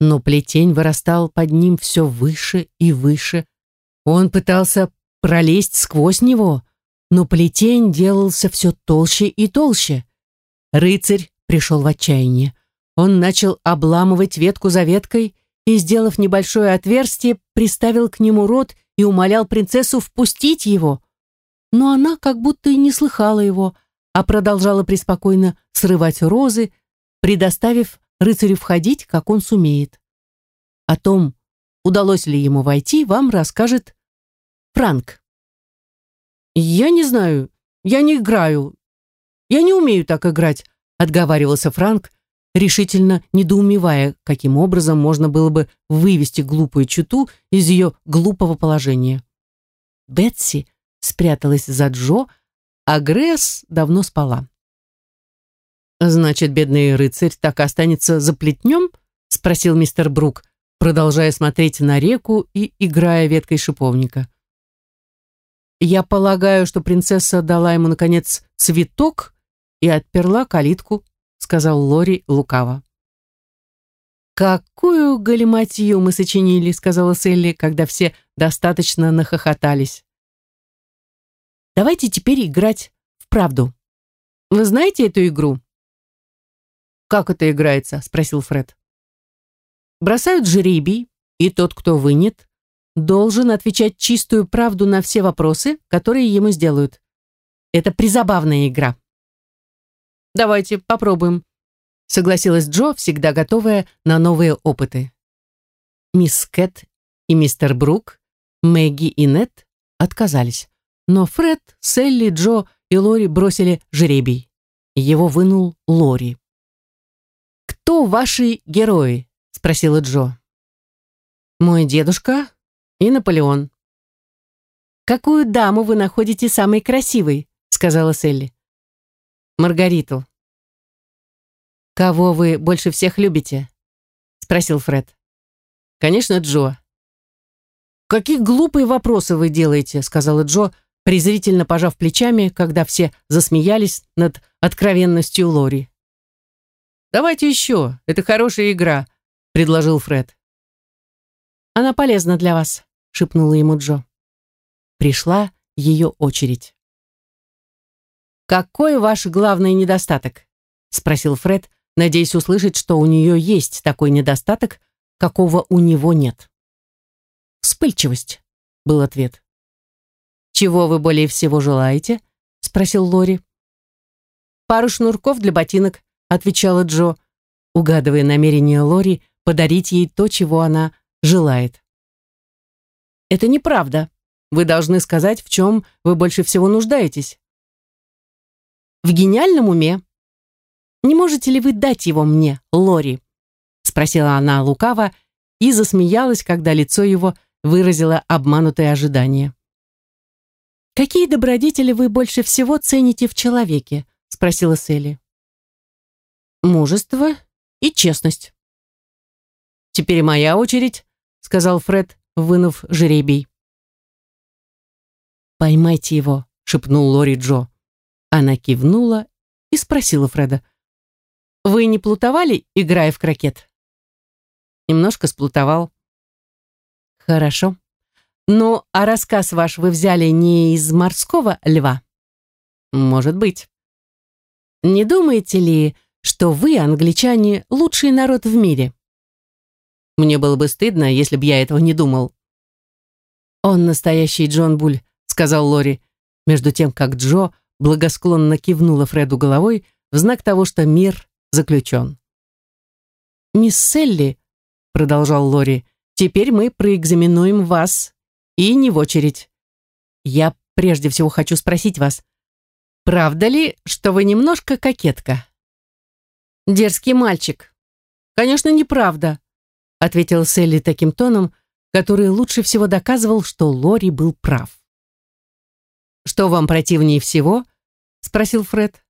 но плетень вырастал под ним все выше и выше. Он пытался пролезть сквозь него, но плетень делался все толще и толще. Рыцарь пришел в отчаяние. Он начал обламывать ветку за веткой и, сделав небольшое отверстие, приставил к нему рот и умолял принцессу впустить его. Но она как будто и не слыхала его, а продолжала преспокойно срывать розы, предоставив рыцарю входить, как он сумеет. О том, удалось ли ему войти, вам расскажет Франк. «Я не знаю, я не играю, я не умею так играть», отговаривался Франк, решительно недоумевая, каким образом можно было бы вывести глупую чуту из ее глупого положения. Бетси спряталась за Джо, а Гресс давно спала. «Значит, бедный рыцарь так останется за плетнем?» — спросил мистер Брук, продолжая смотреть на реку и играя веткой шиповника. «Я полагаю, что принцесса дала ему, наконец, цветок и отперла калитку», — сказал Лори лукаво. «Какую галиматью мы сочинили», — сказала Селли, когда все достаточно нахохотались. «Давайте теперь играть в правду. Вы знаете эту игру?» «Как это играется?» — спросил Фред. «Бросают жребий, и тот, кто вынет, должен отвечать чистую правду на все вопросы, которые ему сделают. Это призабавная игра». «Давайте попробуем», — согласилась Джо, всегда готовая на новые опыты. Мисс Кэт и мистер Брук, Мэгги и Нет отказались. Но Фред, Селли, Джо и Лори бросили жребий. Его вынул Лори кто ваши герои?» — спросила Джо. «Мой дедушка и Наполеон». «Какую даму вы находите самой красивой?» — сказала Селли. «Маргариту». «Кого вы больше всех любите?» — спросил Фред. «Конечно, Джо». «Какие глупые вопросы вы делаете?» — сказала Джо, презрительно пожав плечами, когда все засмеялись над откровенностью Лори. «Давайте еще, это хорошая игра», — предложил Фред. «Она полезна для вас», — шепнула ему Джо. Пришла ее очередь. «Какой ваш главный недостаток?» — спросил Фред, надеясь услышать, что у нее есть такой недостаток, какого у него нет. «Вспыльчивость», — был ответ. «Чего вы более всего желаете?» — спросил Лори. «Пару шнурков для ботинок», отвечала Джо, угадывая намерение Лори подарить ей то, чего она желает. «Это неправда. Вы должны сказать, в чем вы больше всего нуждаетесь». «В гениальном уме. Не можете ли вы дать его мне, Лори?» спросила она лукаво и засмеялась, когда лицо его выразило обманутое ожидание. «Какие добродетели вы больше всего цените в человеке?» спросила Селли. «Мужество и честность». «Теперь моя очередь», — сказал Фред, вынув жеребий. «Поймайте его», — шепнул Лори Джо. Она кивнула и спросила Фреда. «Вы не плутовали, играя в крокет?» «Немножко сплутовал». «Хорошо. Ну, а рассказ ваш вы взяли не из морского льва?» «Может быть». «Не думаете ли, что вы, англичане, лучший народ в мире?» Мне было бы стыдно, если бы я этого не думал. «Он настоящий Джон Буль», — сказал Лори, между тем, как Джо благосклонно кивнула Фреду головой в знак того, что мир заключен. «Мисс Селли», — продолжал Лори, — «теперь мы проэкзаменуем вас, и не в очередь. Я прежде всего хочу спросить вас, правда ли, что вы немножко кокетка?» «Дерзкий мальчик». «Конечно, неправда», ответил Селли таким тоном, который лучше всего доказывал, что Лори был прав. «Что вам противнее всего?» — спросил Фред.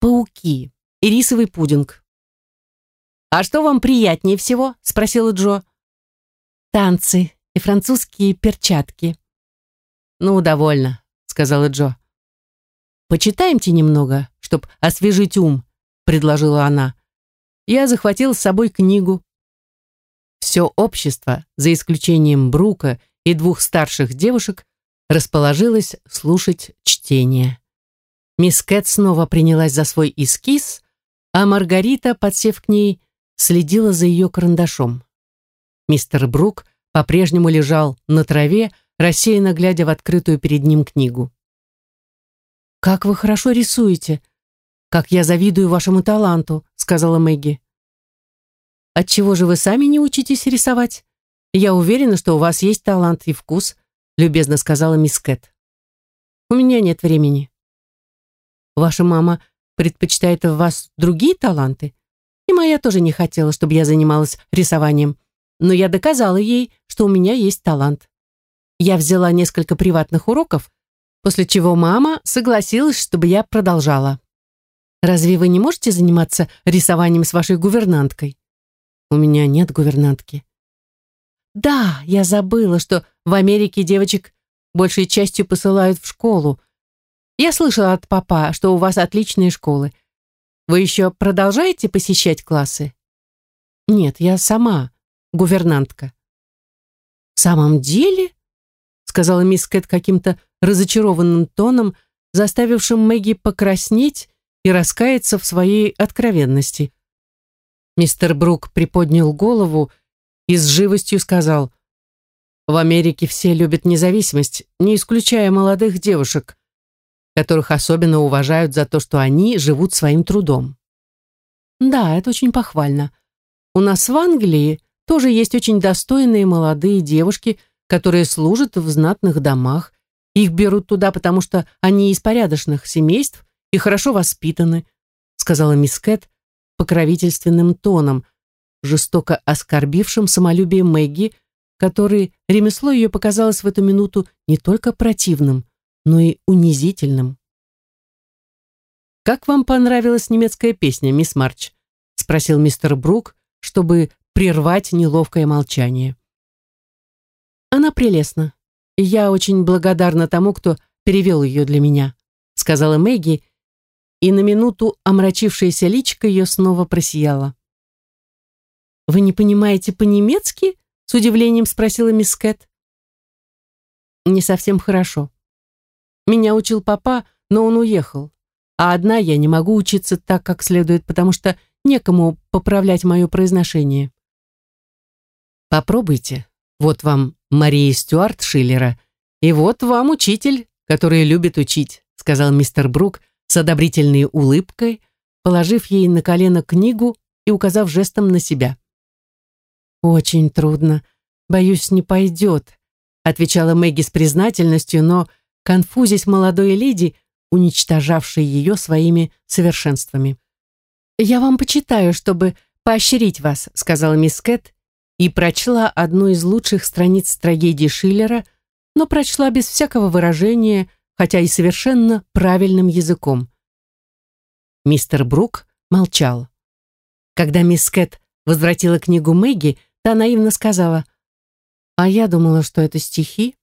«Пауки и рисовый пудинг». «А что вам приятнее всего?» — спросила Джо. «Танцы и французские перчатки». «Ну, довольно», — сказала Джо. «Почитаемте немного, чтобы освежить ум», — предложила она. «Я захватил с собой книгу, все общество, за исключением Брука и двух старших девушек, расположилось слушать чтение. Мисс Кэт снова принялась за свой эскиз, а Маргарита, подсев к ней, следила за ее карандашом. Мистер Брук по-прежнему лежал на траве, рассеянно глядя в открытую перед ним книгу. «Как вы хорошо рисуете! Как я завидую вашему таланту!» — сказала Мэгги. Отчего же вы сами не учитесь рисовать? Я уверена, что у вас есть талант и вкус, любезно сказала мисс Кэт. У меня нет времени. Ваша мама предпочитает в вас другие таланты? И моя тоже не хотела, чтобы я занималась рисованием. Но я доказала ей, что у меня есть талант. Я взяла несколько приватных уроков, после чего мама согласилась, чтобы я продолжала. Разве вы не можете заниматься рисованием с вашей гувернанткой? У меня нет гувернантки. Да, я забыла, что в Америке девочек большей частью посылают в школу. Я слышала от папа, что у вас отличные школы. Вы еще продолжаете посещать классы? Нет, я сама гувернантка. В самом деле? Сказала мисс Кэт каким-то разочарованным тоном, заставившим Мэгги покраснеть и раскаяться в своей откровенности. Мистер Брук приподнял голову и с живостью сказал, «В Америке все любят независимость, не исключая молодых девушек, которых особенно уважают за то, что они живут своим трудом». «Да, это очень похвально. У нас в Англии тоже есть очень достойные молодые девушки, которые служат в знатных домах. Их берут туда, потому что они из порядочных семейств и хорошо воспитаны», сказала мисс Кэт, покровительственным тоном, жестоко оскорбившим самолюбие Мэгги, который ремесло ее показалось в эту минуту не только противным, но и унизительным. «Как вам понравилась немецкая песня, мисс Марч?» — спросил мистер Брук, чтобы прервать неловкое молчание. «Она прелестна. Я очень благодарна тому, кто перевел ее для меня», — сказала Мэгги, и на минуту омрачившаяся личка ее снова просияла. «Вы не понимаете по-немецки?» — с удивлением спросила мисс Кэт. «Не совсем хорошо. Меня учил папа, но он уехал. А одна я не могу учиться так, как следует, потому что некому поправлять мое произношение». «Попробуйте. Вот вам Мария Стюарт Шиллера, и вот вам учитель, который любит учить», сказал мистер Брук, с одобрительной улыбкой, положив ей на колено книгу и указав жестом на себя. «Очень трудно. Боюсь, не пойдет», отвечала Мэгги с признательностью, но конфузясь молодой леди, уничтожавшей ее своими совершенствами. «Я вам почитаю, чтобы поощрить вас», — сказала мисс Кэт и прочла одну из лучших страниц трагедии Шиллера, но прочла без всякого выражения, хотя и совершенно правильным языком. Мистер Брук молчал. Когда мисс Кэт возвратила книгу Мэгги, та наивно сказала, «А я думала, что это стихи».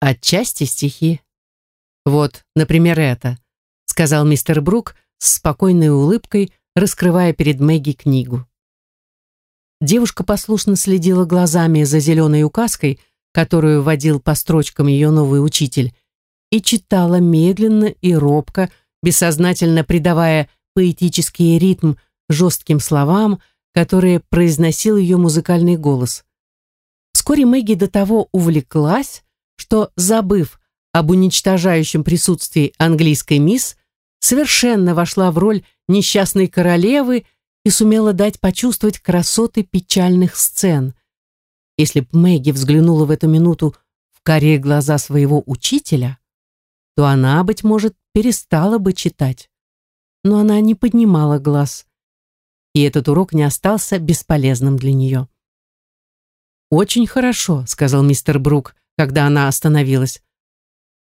«Отчасти стихи. Вот, например, это», сказал мистер Брук с спокойной улыбкой, раскрывая перед Мэгги книгу. Девушка послушно следила глазами за зеленой указкой, которую водил по строчкам ее новый учитель, и читала медленно и робко, бессознательно придавая поэтический ритм жестким словам, которые произносил ее музыкальный голос. Вскоре Мэгги до того увлеклась, что, забыв об уничтожающем присутствии английской мисс, совершенно вошла в роль несчастной королевы и сумела дать почувствовать красоты печальных сцен. Если б Мэгги взглянула в эту минуту в карие глаза своего учителя, то она, быть может, перестала бы читать. Но она не поднимала глаз, и этот урок не остался бесполезным для нее. «Очень хорошо», — сказал мистер Брук, когда она остановилась.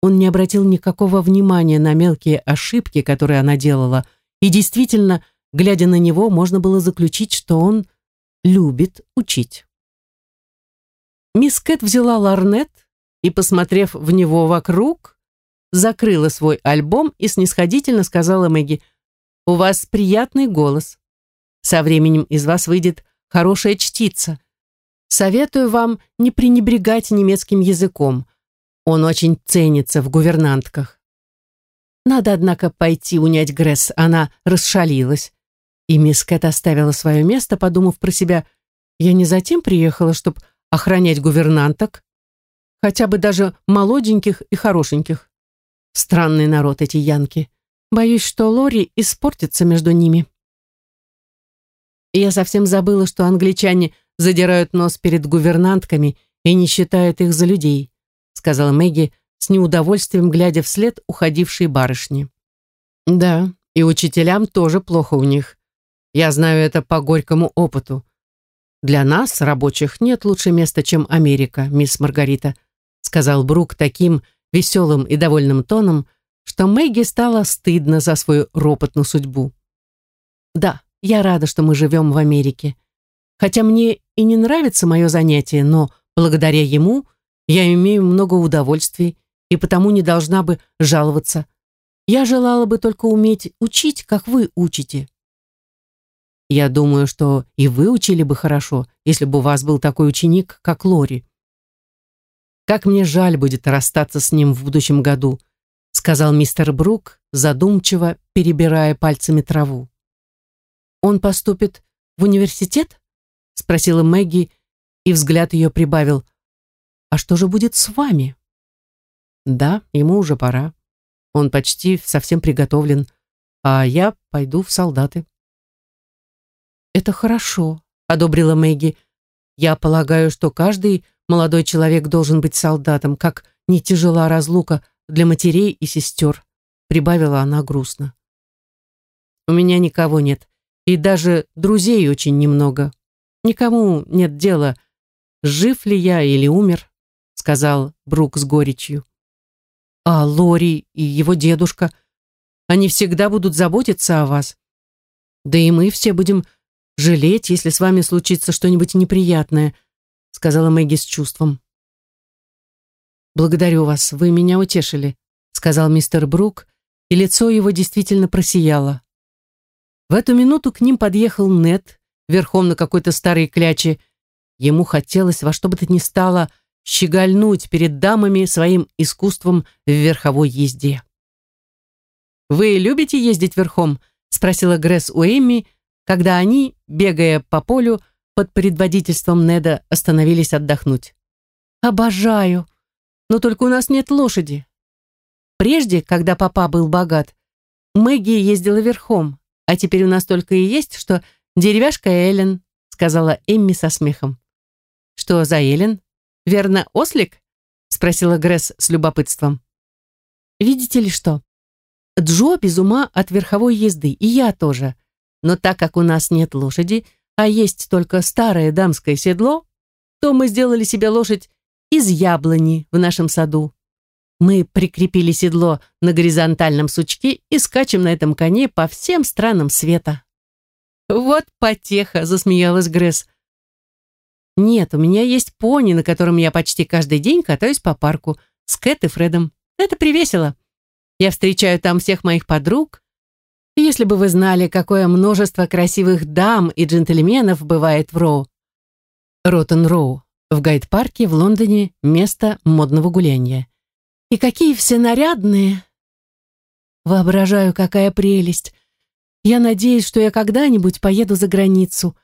Он не обратил никакого внимания на мелкие ошибки, которые она делала, и действительно, глядя на него, можно было заключить, что он любит учить. Мисс Кэт взяла ларнет и, посмотрев в него вокруг, закрыла свой альбом и снисходительно сказала Мэгги, «У вас приятный голос. Со временем из вас выйдет хорошая чтица. Советую вам не пренебрегать немецким языком. Он очень ценится в гувернантках. Надо, однако, пойти унять Гресс. Она расшалилась. И мисс Кэт оставила свое место, подумав про себя, я не затем приехала, чтобы охранять гувернанток, хотя бы даже молоденьких и хорошеньких. Странный народ эти янки. Боюсь, что Лори испортится между ними. я совсем забыла, что англичане задирают нос перед гувернантками и не считают их за людей сказала Мэгги с неудовольствием, глядя вслед уходившей барышни. Да, и учителям тоже плохо у них. Я знаю это по горькому опыту. Для нас, рабочих, нет лучше места, чем Америка, мисс Маргарита, сказал Брук таким веселым и довольным тоном, что Мэгги стало стыдно за свою ропотную судьбу. Да, я рада, что мы живем в Америке. Хотя мне и не нравится мое занятие, но благодаря ему я имею много удовольствий и потому не должна бы жаловаться. Я желала бы только уметь учить, как вы учите. Я думаю, что и вы учили бы хорошо, если бы у вас был такой ученик, как Лори. Как мне жаль будет расстаться с ним в будущем году, сказал мистер Брук, задумчиво перебирая пальцами траву. Он поступит в университет? спросила Мэгги, и взгляд ее прибавил. А что же будет с вами? Да, ему уже пора. Он почти совсем приготовлен, а я пойду в солдаты. Это хорошо, одобрила Мэгги. Я полагаю, что каждый молодой человек должен быть солдатом, как не тяжела разлука для матерей и сестер, прибавила она грустно. У меня никого нет, и даже друзей очень немного. Никому нет дела, жив ли я или умер сказал Брук с горечью. А Лори и его дедушка, они всегда будут заботиться о вас. Да и мы все будем жалеть, если с вами случится что-нибудь неприятное, сказала Мэгги с чувством. Благодарю вас, вы меня утешили, сказал мистер Брук, и лицо его действительно просияло. В эту минуту к ним подъехал Нед, верхом на какой-то старой кляче. Ему хотелось во что бы то ни стало щегольнуть перед дамами своим искусством в верховой езде. «Вы любите ездить верхом?» — спросила Гресс у Эмми, когда они, бегая по полю, под предводительством Неда остановились отдохнуть. «Обожаю! Но только у нас нет лошади. Прежде, когда папа был богат, Мэгги ездила верхом, а теперь у нас только и есть, что деревяшка Эллен», — сказала Эмми со смехом. «Что за Эллен?» Верно, ослик?» — спросила Гресс с любопытством. «Видите ли что? Джо без ума от верховой езды, и я тоже. но так как у нас нет лошади, а есть только старое дамское седло, то мы сделали себе лошадь из яблони в нашем саду. Мы прикрепили седло на горизонтальном сучке и скачем на этом коне по всем странам света. «Вот потеха!» — засмеялась Гресс. «Нет, у меня есть пони, на котором я почти каждый день катаюсь по парку с Кэт и Фредом. Это привесело. Я встречаю там всех моих подруг. Если бы вы знали, какое множество красивых дам и джентльменов бывает в Роу. Роттен-Роу, в Гайд-парке в Лондоне место модного гуляния. И какие все нарядные! Воображаю, какая прелесть! Я надеюсь, что я когда-нибудь поеду за границу,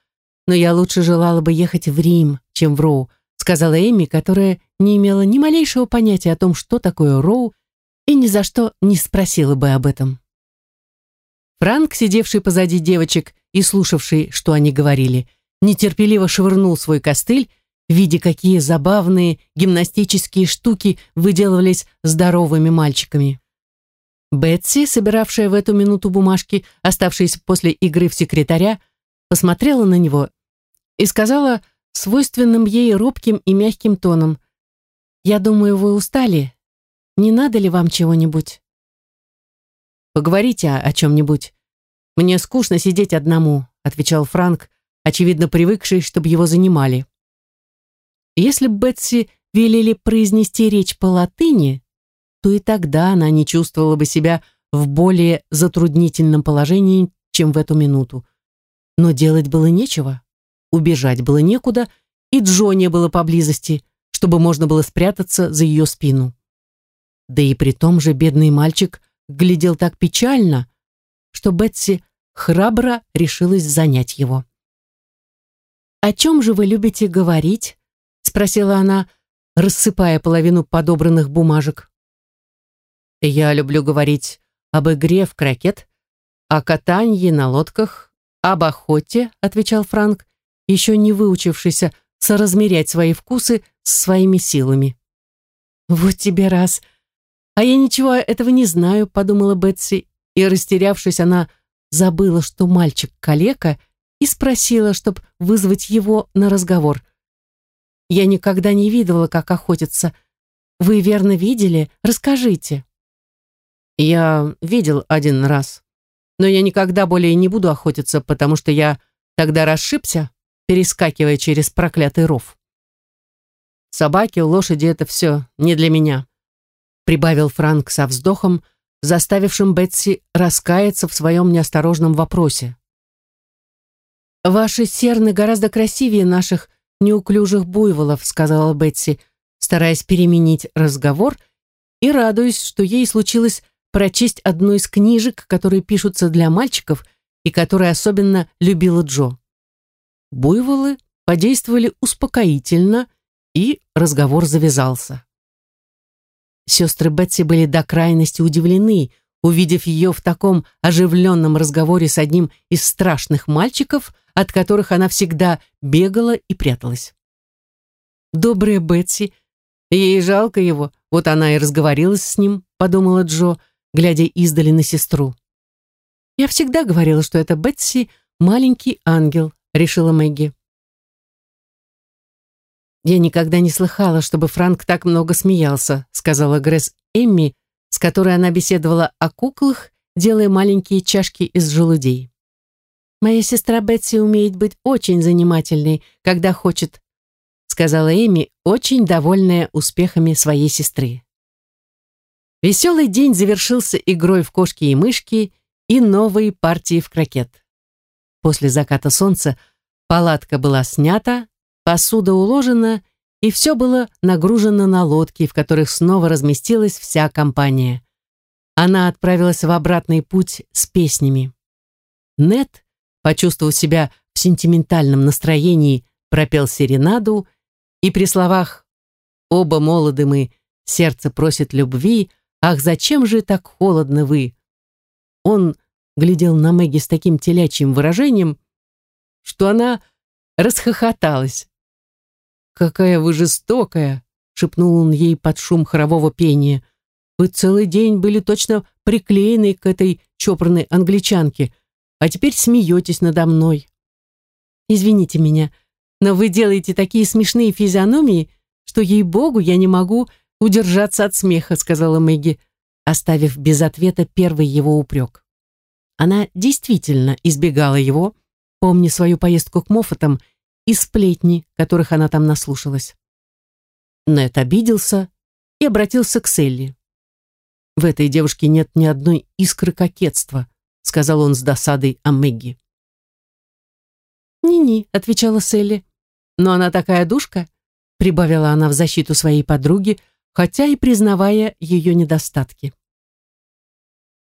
но я лучше желала бы ехать в Рим, чем в Роу, сказала Эми, которая не имела ни малейшего понятия о том, что такое Роу, и ни за что не спросила бы об этом. Франк, сидевший позади девочек и слушавший, что они говорили, нетерпеливо швырнул свой костыль, видя, какие забавные гимнастические штуки выделывались здоровыми мальчиками. Бетси, собиравшая в эту минуту бумажки, оставшиеся после игры в секретаря, посмотрела на него и сказала свойственным ей робким и мягким тоном, «Я думаю, вы устали. Не надо ли вам чего-нибудь?» «Поговорите о, о чем-нибудь. Мне скучно сидеть одному», отвечал Франк, очевидно привыкший, чтобы его занимали. Если Бетси велели произнести речь по латыни, то и тогда она не чувствовала бы себя в более затруднительном положении, чем в эту минуту. Но делать было нечего, убежать было некуда, и Джо не было поблизости, чтобы можно было спрятаться за ее спину. Да и при том же бедный мальчик глядел так печально, что Бетси храбро решилась занять его. «О чем же вы любите говорить?» — спросила она, рассыпая половину подобранных бумажек. «Я люблю говорить об игре в крокет, о катании на лодках, об охоте», — отвечал Франк, еще не выучившийся соразмерять свои вкусы с своими силами. «Вот тебе раз!» «А я ничего этого не знаю», — подумала Бетси, и, растерявшись, она забыла, что мальчик калека, и спросила, чтобы вызвать его на разговор. «Я никогда не видела, как охотятся. Вы верно видели? Расскажите». «Я видел один раз, но я никогда более не буду охотиться, потому что я тогда расшибся, перескакивая через проклятый ров. Собаки, лошади — это все не для меня», прибавил Франк со вздохом, — заставившим Бетси раскаяться в своем неосторожном вопросе. «Ваши серны гораздо красивее наших неуклюжих буйволов», сказала Бетси, стараясь переменить разговор и радуясь, что ей случилось прочесть одну из книжек, которые пишутся для мальчиков и которые особенно любила Джо. Буйволы подействовали успокоительно, и разговор завязался. Сестры Бетси были до крайности удивлены, увидев ее в таком оживленном разговоре с одним из страшных мальчиков, от которых она всегда бегала и пряталась. «Добрая Бетси, ей жалко его, вот она и разговорилась с ним», подумала Джо, глядя издали на сестру. «Я всегда говорила, что это Бетси маленький ангел», решила Мэгги. «Я никогда не слыхала, чтобы Франк так много смеялся», сказала Гресс Эмми, с которой она беседовала о куклах, делая маленькие чашки из желудей. «Моя сестра Бетси умеет быть очень занимательной, когда хочет», сказала Эми, очень довольная успехами своей сестры. Веселый день завершился игрой в кошки и мышки и новой партией в крокет. После заката солнца палатка была снята, Посуда уложена, и все было нагружено на лодки, в которых снова разместилась вся компания. Она отправилась в обратный путь с песнями. Нет, почувствовав себя в сентиментальном настроении, пропел серенаду, и при словах «Оба молоды мы, сердце просит любви, ах, зачем же так холодно вы?» Он глядел на Мэгги с таким телячьим выражением, что она расхохоталась. «Какая вы жестокая!» — шепнул он ей под шум хорового пения. «Вы целый день были точно приклеены к этой чопорной англичанке. а теперь смеетесь надо мной. Извините меня, но вы делаете такие смешные физиономии, что, ей-богу, я не могу удержаться от смеха», сказала Мэгги, оставив без ответа первый его упрек. Она действительно избегала его, помня свою поездку к Моффатам и сплетни, которых она там наслушалась. Нед обиделся и обратился к Селли. «В этой девушке нет ни одной искры кокетства», сказал он с досадой о Мэгги. «Ни-ни», — отвечала Селли. «Но она такая душка», — прибавила она в защиту своей подруги, хотя и признавая ее недостатки.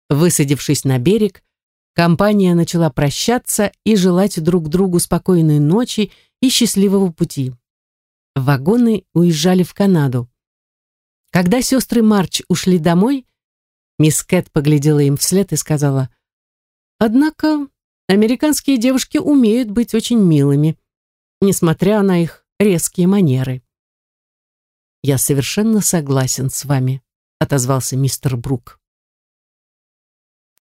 Высадившись на берег, компания начала прощаться и желать друг другу спокойной ночи и счастливого пути. Вагоны уезжали в Канаду. Когда сестры Марч ушли домой, мисс Кэт поглядела им вслед и сказала, «Однако американские девушки умеют быть очень милыми, несмотря на их резкие манеры. «Я совершенно согласен с вами», — отозвался мистер Брук.